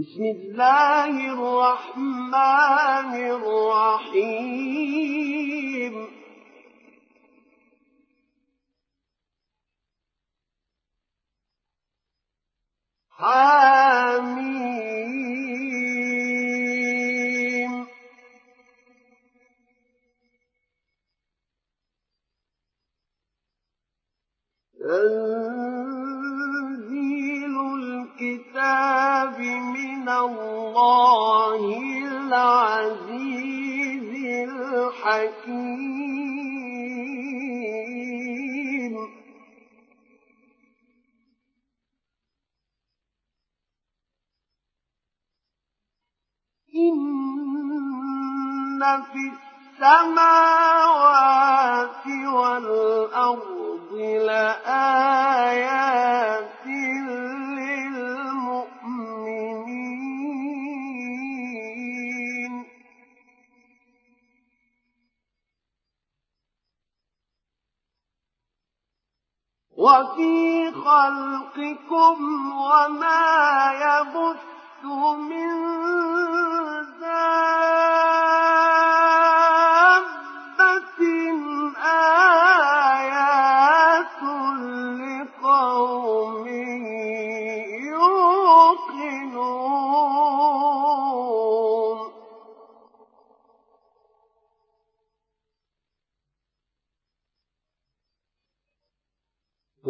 بسم الله الرحمن الرحيم. حميم. تنزيل الكتاب من الله العزيز الحكيم إن في السماوات والأرض لآيات وفي خلقكم وما يبث من دابة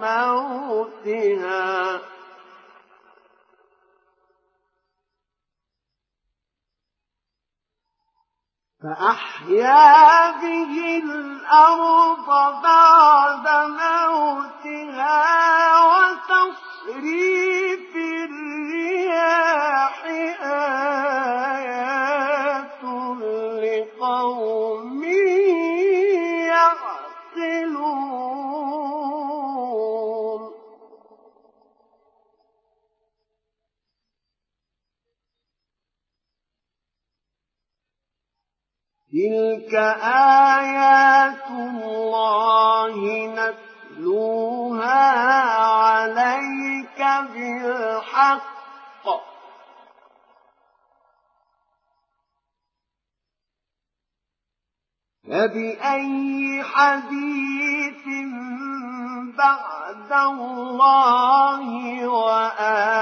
موتها. فأحيا به الأرض بعد موتها وتصريف الرياح آيات تلك آيات الله نتلوها عليك بالحق. فبأي حديث بعد الله وآياته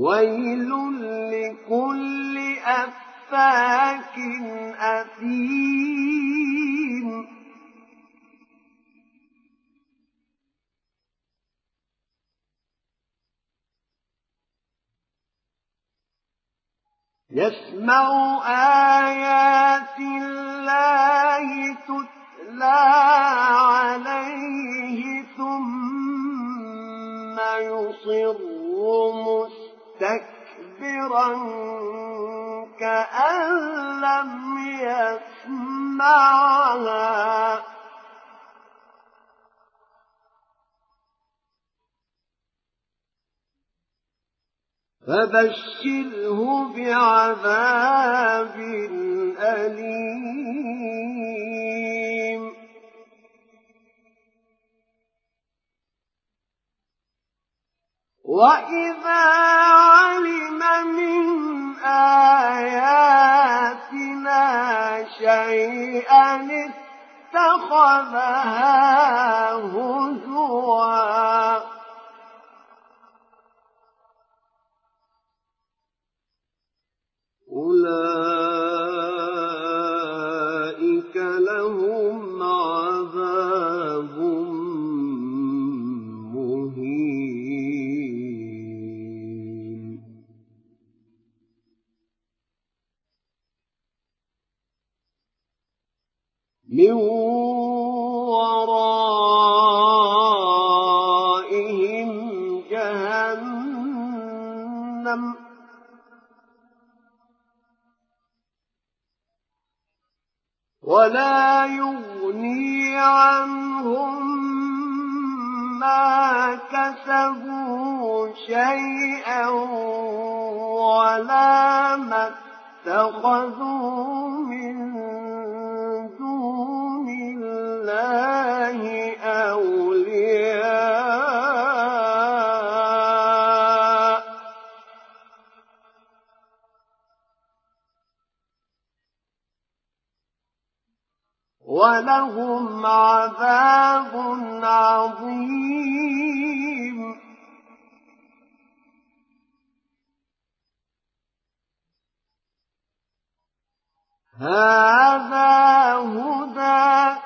ويل لكل أفاك أثيم يسمع آيات الله تتلى عليه ثم يصر مستكبرا كأن لم يسمعها. فبشره بعذاب أليم. وإذا علم من آياتنا شيئا اتخذها هزوا أولئك من ورائهم جهنم. ولا يغني عنهم ما كسبوا شيئا ولا ما اتخذوا ولهم عذاب عظيم. هذا هدى.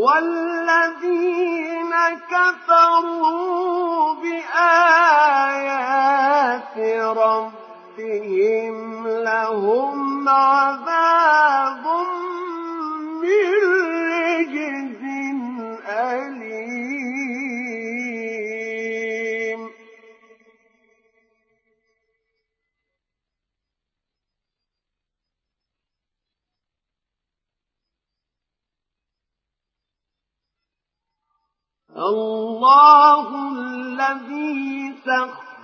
والذين كفروا بآيات ربهم لهم عذاب من رجز أليم. الله الذي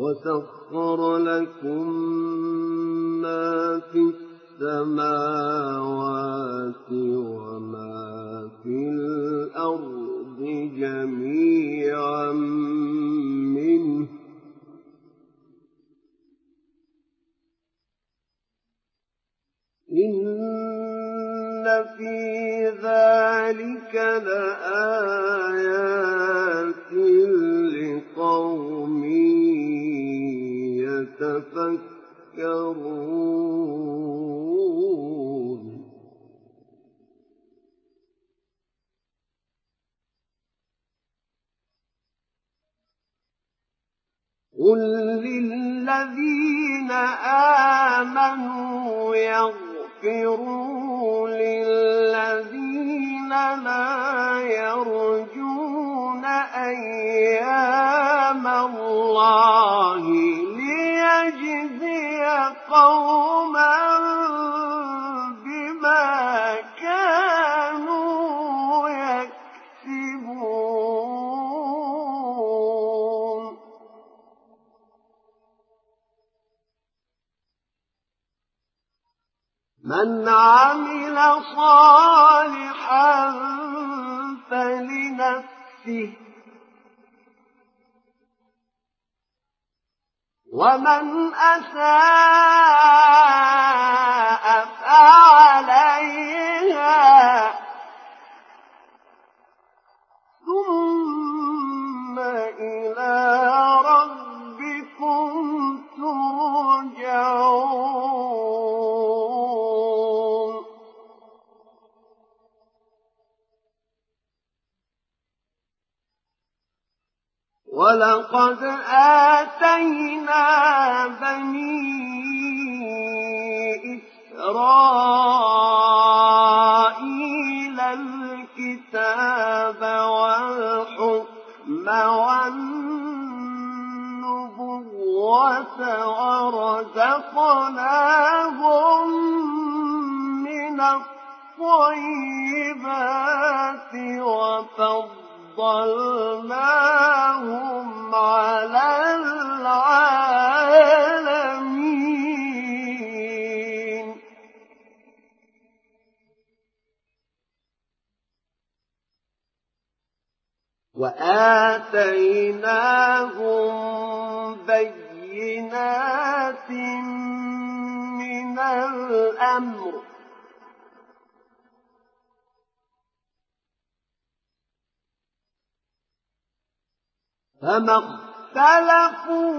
وسخر لكم ما في السماوات وما في الأرض جميعا منه. إن في ذلك لآيات يتفكرون قل للذين آمنوا يغفروا للذين لا يرجون أيام الله قوما بما كانوا يكسبون من عمل صالحا فلنفسه ومن أساء ولقد آتينا بني إسرائيل الكتاب والحكم والنبوة ورزقناهم من الطيبات وفضلناهم على العالمين وآتيناهم بينات من الأمر فما اختلفوا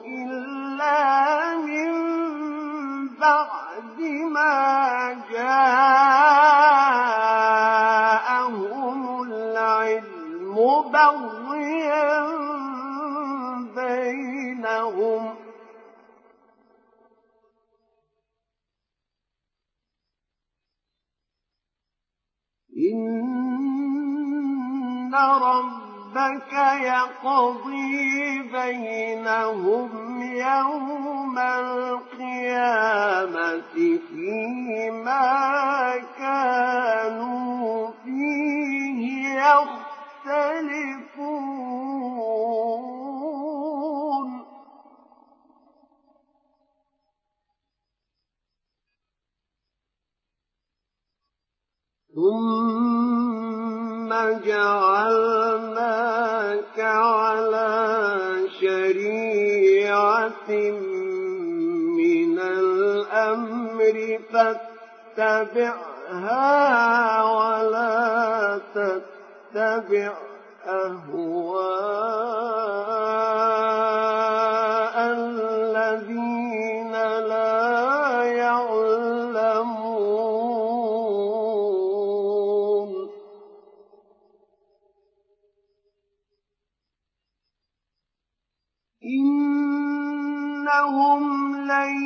إلا من بعد ما جاءهم العلم بغيا بينهم. إن ربك يقضي بينهم يوم إنهم لن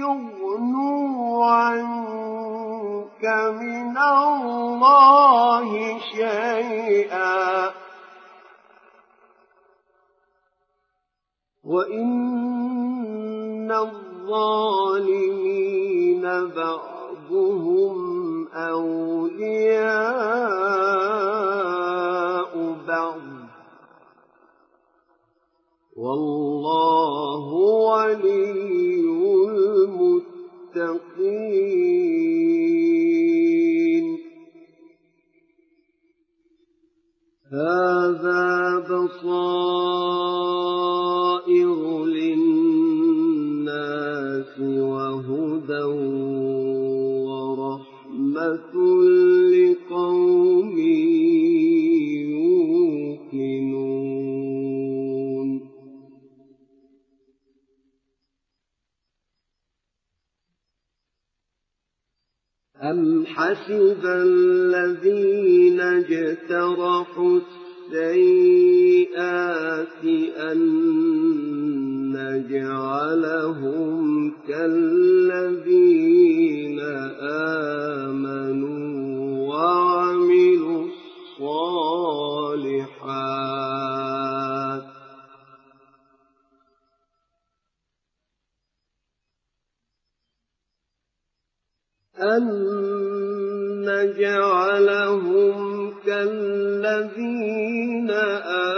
يغنوا عنك من الله شيئا. وإن الظالمين بعضهم أولياء والله ولي المتقين. هذا بصائر حسب الذين اجترحوا السيئات أن نجعلهم كالذين آمنوا وعملوا الصالحات. أن نجعلهم كالذين آمنوا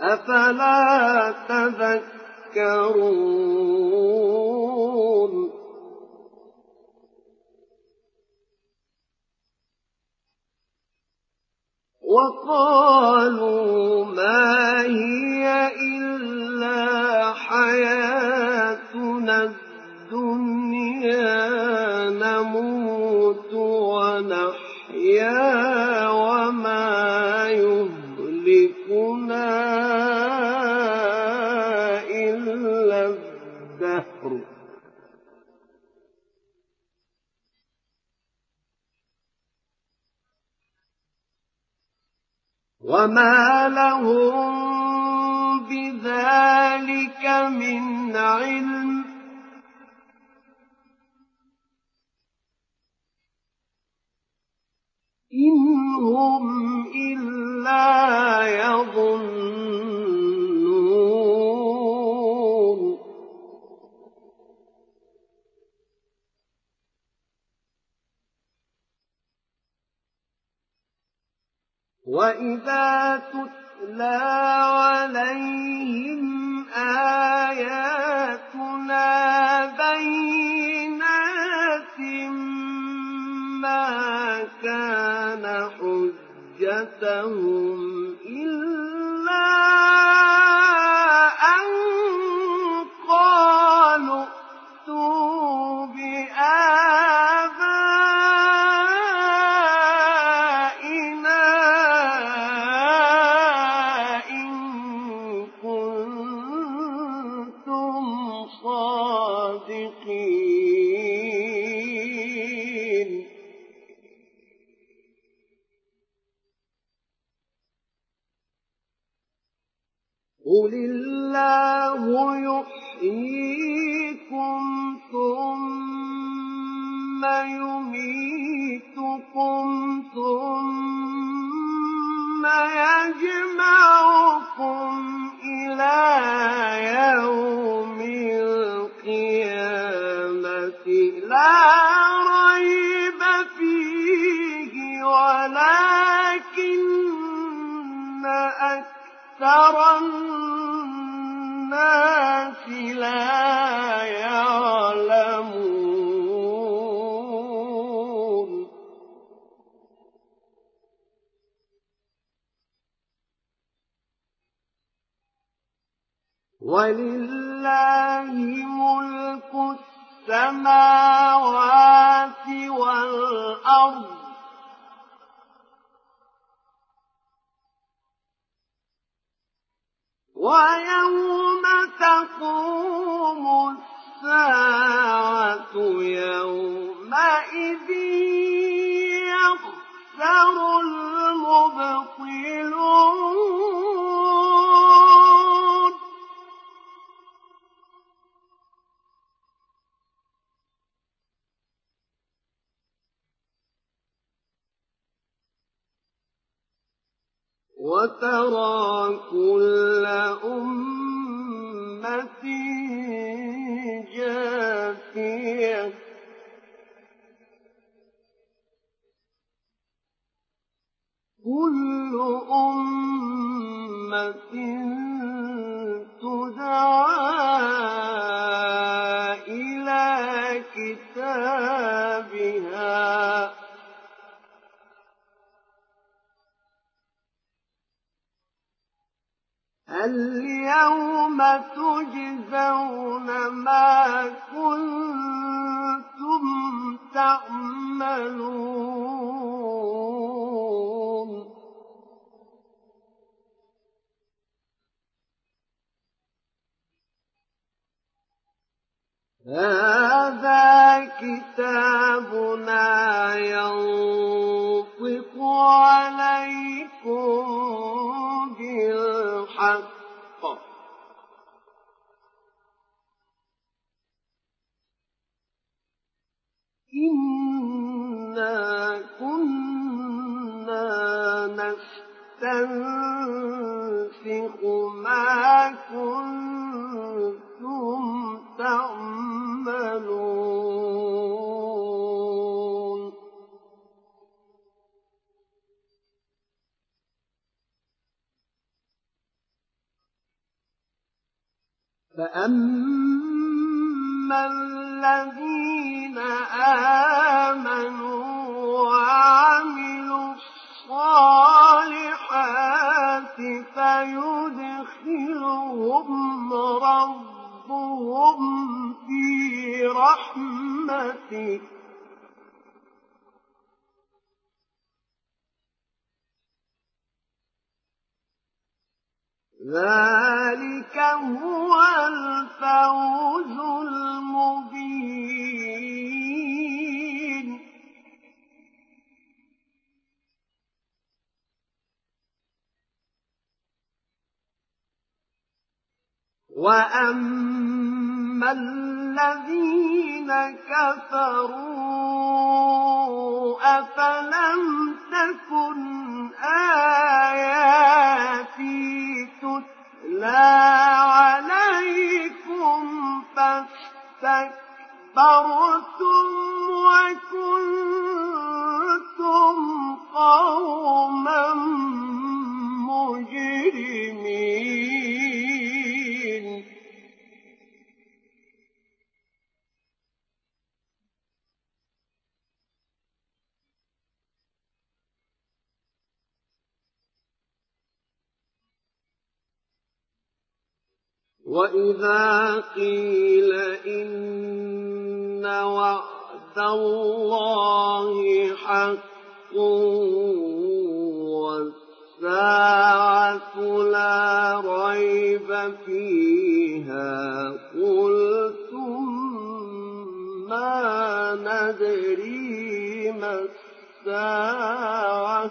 أفلا تذكرون؟ وقالوا ما وما لهم بذلك من علم إن هم إلا يظنون وإذا تتلى عليهم آياتنا بينات ما كان حجتهم إلا أكثر وترى كل أمة جاثية كل أمة تدعى اليوم تجزون ما كنتم تعملون. فأما الذين آمنوا وعملوا الصالحات فيدخلهم ربهم في رحمته ذلك هو الفوز المبين واما الذين كفروا افلم تكن اياتي تتلى عليكم فاستكبرتم وكنتم قوما وإذا قيل إن وعد الله حق والساعة لا ريب فيها قلتم ما ندري ما الساعة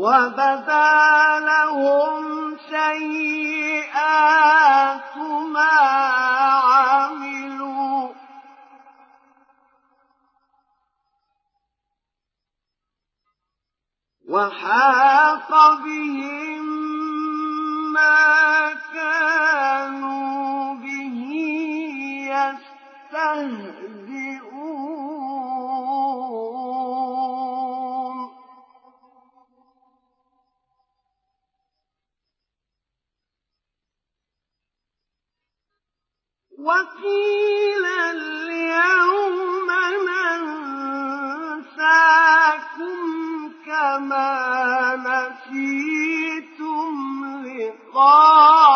وبدا لهم سيئات ما عملوا. وحاق بهم وقيل اليوم ننساكم كما نسيتم لقاء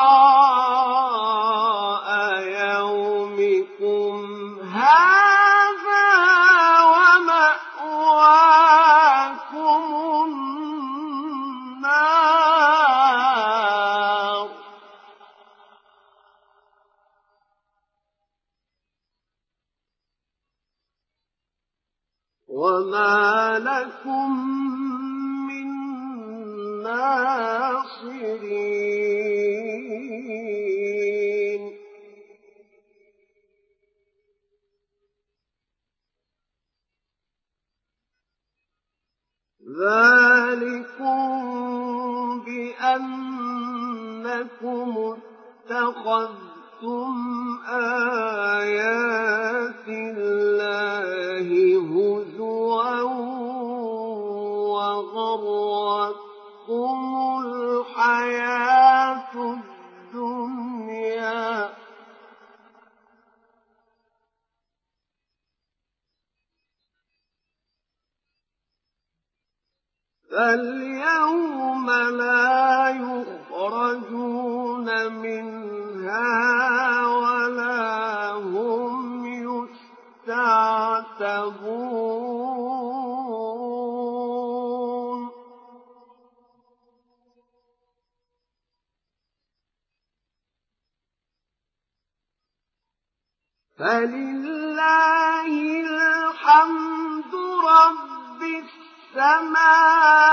اتخذتم آيات الله هزوا غرتكم الحياة الدنيا فاليوم لا يخرجون منها ولا هم يستعتبون. فلله الحمد رب السماوات